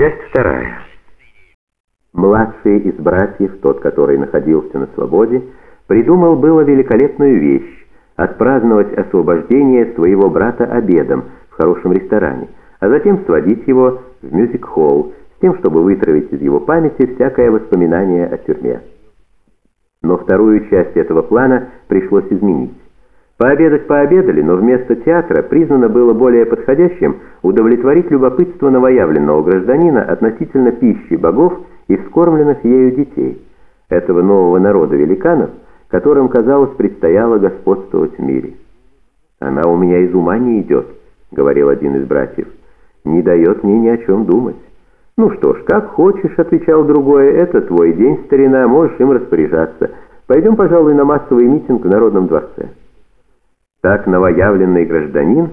Часть вторая. Младший из братьев, тот, который находился на свободе, придумал было великолепную вещь – отпраздновать освобождение своего брата обедом в хорошем ресторане, а затем сводить его в мюзик-холл с тем, чтобы вытравить из его памяти всякое воспоминание о тюрьме. Но вторую часть этого плана пришлось изменить. Пообедать пообедали, но вместо театра признано было более подходящим удовлетворить любопытство новоявленного гражданина относительно пищи богов и вскормленных ею детей, этого нового народа великанов, которым, казалось, предстояло господствовать в мире. «Она у меня из ума не идет», — говорил один из братьев, — «не дает мне ни о чем думать». «Ну что ж, как хочешь», — отвечал другой, — «это твой день, старина, можешь им распоряжаться. Пойдем, пожалуй, на массовый митинг в Народном дворце». Так новоявленный гражданин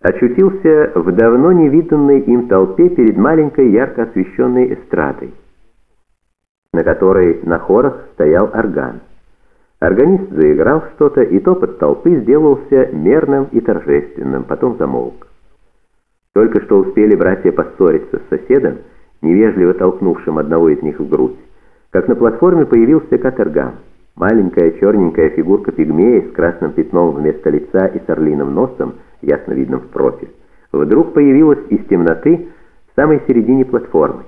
очутился в давно невиданной им толпе перед маленькой ярко освещенной эстрадой, на которой на хорах стоял орган. Органист заиграл что-то, и топот толпы сделался мерным и торжественным, потом замолк. Только что успели братья поссориться с соседом, невежливо толкнувшим одного из них в грудь, как на платформе появился Катерган. Маленькая черненькая фигурка пигмея с красным пятном вместо лица и с орлиным носом, ясно видным в профиль, вдруг появилась из темноты в самой середине платформы.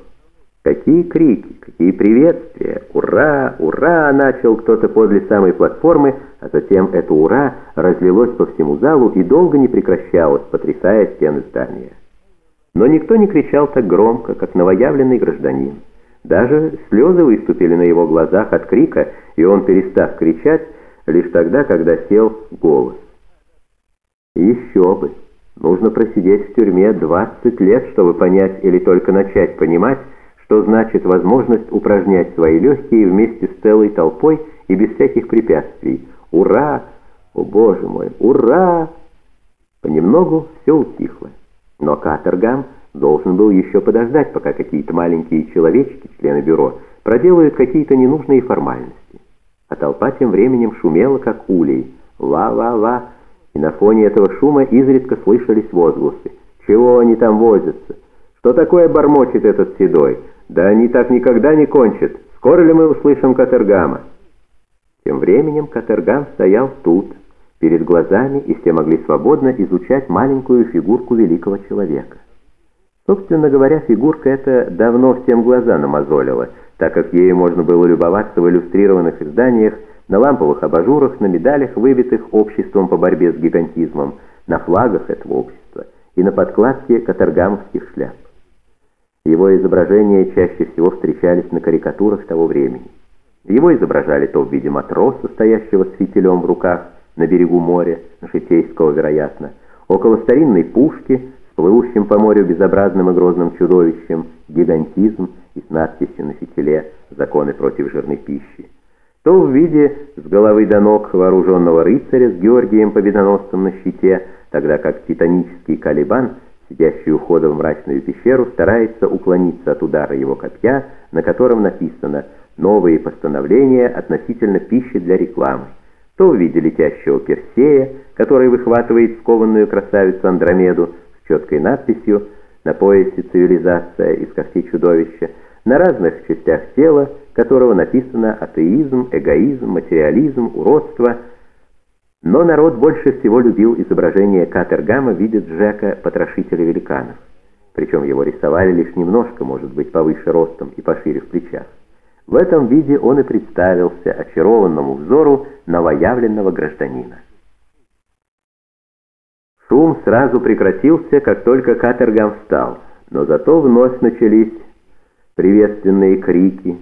Какие крики, какие приветствия! «Ура! Ура!» начал кто-то подле самой платформы, а затем это «Ура!» разлилось по всему залу и долго не прекращалось, потрясая стены здания. Но никто не кричал так громко, как новоявленный гражданин. Даже слезы выступили на его глазах от крика, и он, перестав кричать, лишь тогда, когда сел голос. Еще бы! Нужно просидеть в тюрьме 20 лет, чтобы понять или только начать понимать, что значит возможность упражнять свои легкие вместе с целой толпой и без всяких препятствий. Ура! О, Боже мой! Ура! Понемногу все утихло. Но Катергам должен был еще подождать, пока какие-то маленькие человечки, члены бюро, проделают какие-то ненужные формальности. А толпа тем временем шумела, как улей. Ла-ла-ла. И на фоне этого шума изредка слышались возгласы. «Чего они там возятся? Что такое бормочет этот седой? Да они так никогда не кончат. Скоро ли мы услышим Катергама?» Тем временем Катергам стоял тут, перед глазами, и все могли свободно изучать маленькую фигурку великого человека. Собственно говоря, фигурка эта давно всем глаза намазолила, так как ею можно было любоваться в иллюстрированных изданиях, на ламповых абажурах, на медалях, выбитых обществом по борьбе с гигантизмом, на флагах этого общества и на подкладке каторгамовских шляп. Его изображения чаще всего встречались на карикатурах того времени. Его изображали то в виде матроса, стоящего с фитилем в руках на берегу моря, житейского, вероятно, около старинной пушки, плывущим по морю безобразным и грозным чудовищем, гигантизм и с надписью на фитиле «Законы против жирной пищи», то в виде с головы до ног вооруженного рыцаря с Георгием Победоносцем на щите, тогда как титанический Калибан, сидящий у входа в мрачную пещеру, старается уклониться от удара его копья, на котором написано «Новые постановления относительно пищи для рекламы», то в виде летящего Персея, который выхватывает скованную красавицу Андромеду, четкой надписью на поясе «Цивилизация» из когтей чудовища, на разных частях тела, которого написано атеизм, эгоизм, материализм, уродство. Но народ больше всего любил изображение Катергама в виде Джека, потрошителя великанов. Причем его рисовали лишь немножко, может быть, повыше ростом и пошире в плечах. В этом виде он и представился очарованному взору новоявленного гражданина. Шум сразу прекратился, как только Катергам встал, но зато вновь начались приветственные крики.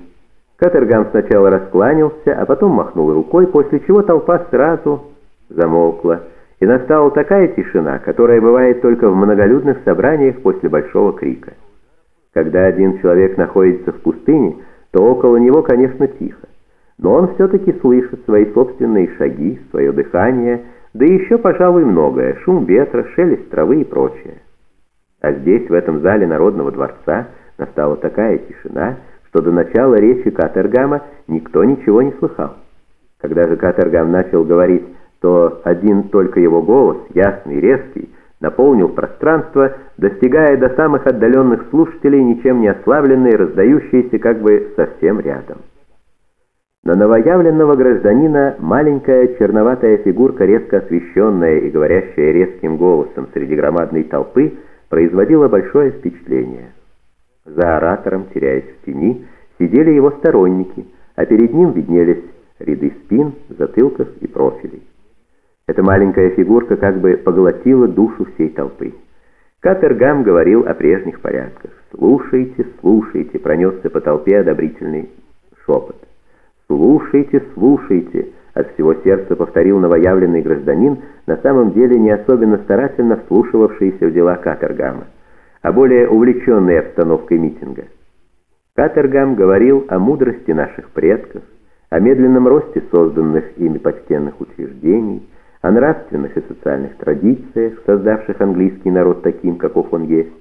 Катергам сначала раскланялся, а потом махнул рукой, после чего толпа сразу замолкла, и настала такая тишина, которая бывает только в многолюдных собраниях после большого крика. Когда один человек находится в пустыне, то около него, конечно, тихо, но он все-таки слышит свои собственные шаги, свое дыхание, да еще, пожалуй, многое, шум ветра, шелест травы и прочее. А здесь, в этом зале Народного дворца, настала такая тишина, что до начала речи Катергама никто ничего не слыхал. Когда же Катергам начал говорить, то один только его голос, ясный, резкий, наполнил пространство, достигая до самых отдаленных слушателей, ничем не ослабленные, раздающиеся как бы совсем рядом. На новоявленного гражданина маленькая черноватая фигурка, резко освещенная и говорящая резким голосом среди громадной толпы, производила большое впечатление. За оратором, теряясь в тени, сидели его сторонники, а перед ним виднелись ряды спин, затылков и профилей. Эта маленькая фигурка как бы поглотила душу всей толпы. Катергам говорил о прежних порядках. «Слушайте, слушайте», — пронесся по толпе одобрительный шепот. «Слушайте, слушайте», — от всего сердца повторил новоявленный гражданин, на самом деле не особенно старательно вслушивавшийся в дела Катергама, а более увлеченный обстановкой митинга. Катергам говорил о мудрости наших предков, о медленном росте созданных ими почтенных учреждений, о нравственных и социальных традициях, создавших английский народ таким, каков он есть.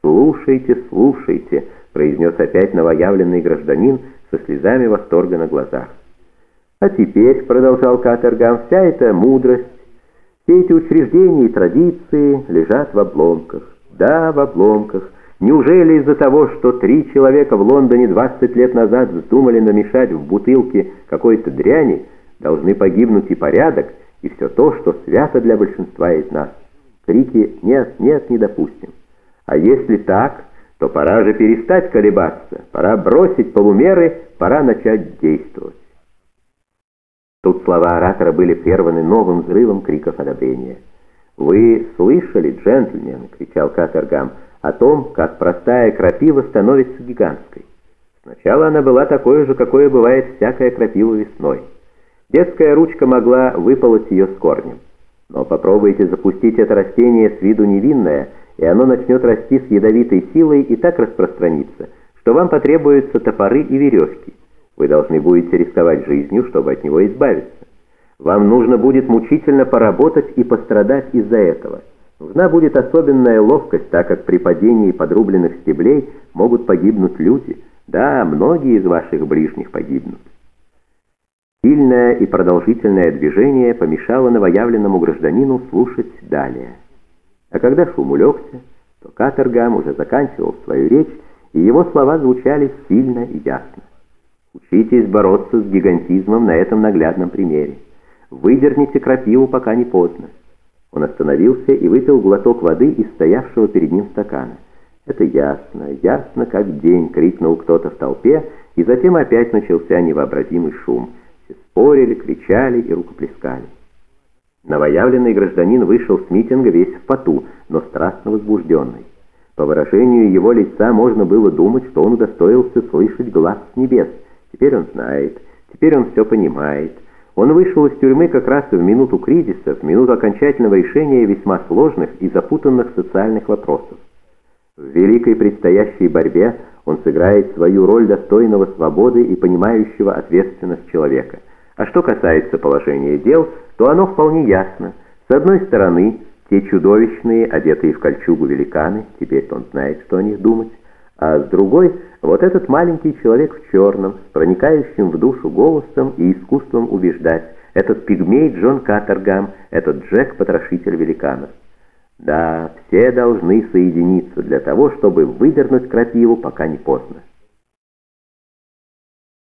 «Слушайте, слушайте», — произнес опять новоявленный гражданин со слезами восторга на глазах. «А теперь», — продолжал Катергам, — «вся эта мудрость, все эти учреждения и традиции лежат в обломках. Да, в обломках. Неужели из-за того, что три человека в Лондоне 20 лет назад вздумали намешать в бутылке какой-то дряни, должны погибнуть и порядок, и все то, что свято для большинства из нас. Крики «нет, нет, не допустим». А если так, то пора же перестать колебаться, пора бросить полумеры, пора начать действовать. Тут слова оратора были прерваны новым взрывом криков одобрения. «Вы слышали, джентльмен?» — кричал Катергам, — «о том, как простая крапива становится гигантской. Сначала она была такой же, какое бывает всякая крапива весной». Детская ручка могла выполоть ее с корнем. Но попробуйте запустить это растение с виду невинное, и оно начнет расти с ядовитой силой и так распространится, что вам потребуются топоры и веревки. Вы должны будете рисковать жизнью, чтобы от него избавиться. Вам нужно будет мучительно поработать и пострадать из-за этого. Нужна будет особенная ловкость, так как при падении подрубленных стеблей могут погибнуть люди. Да, многие из ваших ближних погибнут. Сильное и продолжительное движение помешало новоявленному гражданину слушать далее. А когда шум улегся, то Катергам уже заканчивал свою речь, и его слова звучали сильно и ясно. Учитесь бороться с гигантизмом на этом наглядном примере. Выдерните крапиву, пока не поздно. Он остановился и выпил глоток воды из стоявшего перед ним стакана. «Это ясно, ясно, как день!» — крикнул кто-то в толпе, и затем опять начался невообразимый шум — спорили, кричали и рукоплескали. Новоявленный гражданин вышел с митинга весь в поту, но страстно возбужденный. По выражению его лица можно было думать, что он удостоился слышать глаз с небес. Теперь он знает, теперь он все понимает. Он вышел из тюрьмы как раз в минуту кризиса, в минуту окончательного решения весьма сложных и запутанных социальных вопросов. В великой предстоящей борьбе он сыграет свою роль достойного свободы и понимающего ответственность человека – а что касается положения дел, то оно вполне ясно. С одной стороны, те чудовищные, одетые в кольчугу великаны, теперь он знает, что о них думать, а с другой, вот этот маленький человек в черном, с проникающим в душу голосом и искусством убеждать, этот пигмей Джон Каттергам, этот Джек-потрошитель великанов. Да, все должны соединиться для того, чтобы выдернуть крапиву, пока не поздно.